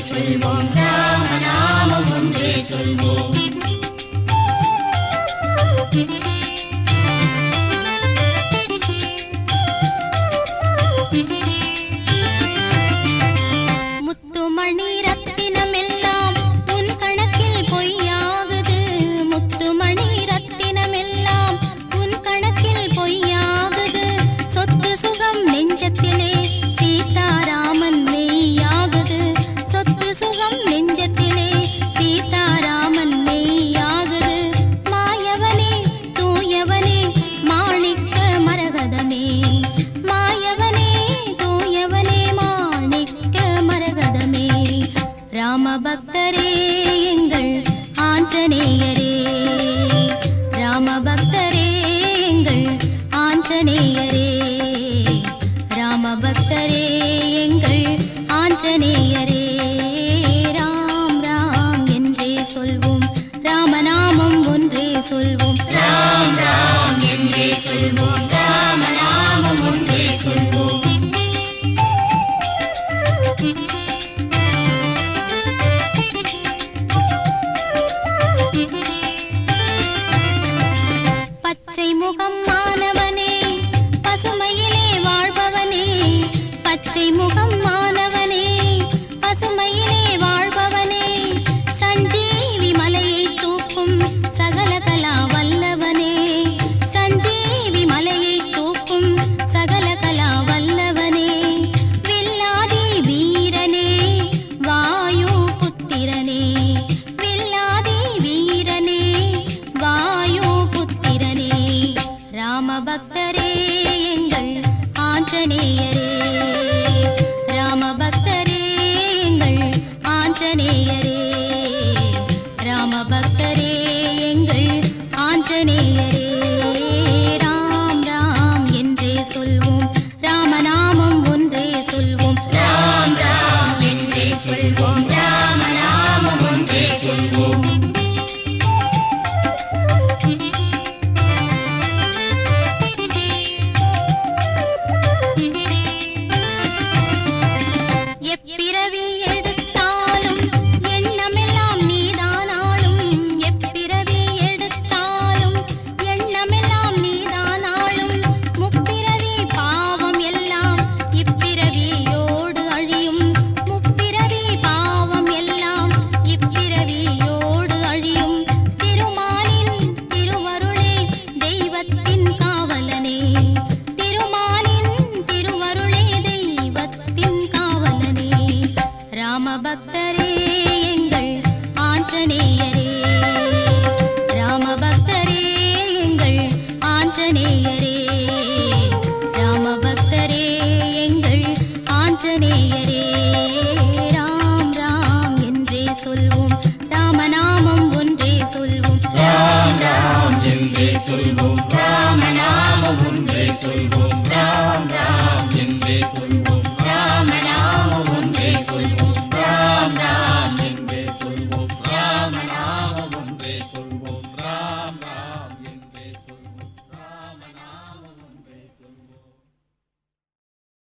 simon ராமபக்தரே எங்கள் ஆஞ்சநேயரே. ராமபக்தரே எங்கள் ஆஞ்சநேயரே. ராமபக்தரே எங்கள் ஆஞ்சநேயரே. ராம் ராம் என்றே சொல்வோம். ராமநாமம் ஒன்றே சொல்வோம். ராம் ராம் என்றே சொல்வோம். முகம் ஆஞ்சநேயரே ராமபக்தரே எங்கள் ஆஞ்சநேயரே. ராம் ராம் என்றே சொல்வோம் ராமநாமம் ஒன்றே சொல்வோம். என்றே சொல்வோம். bye-bye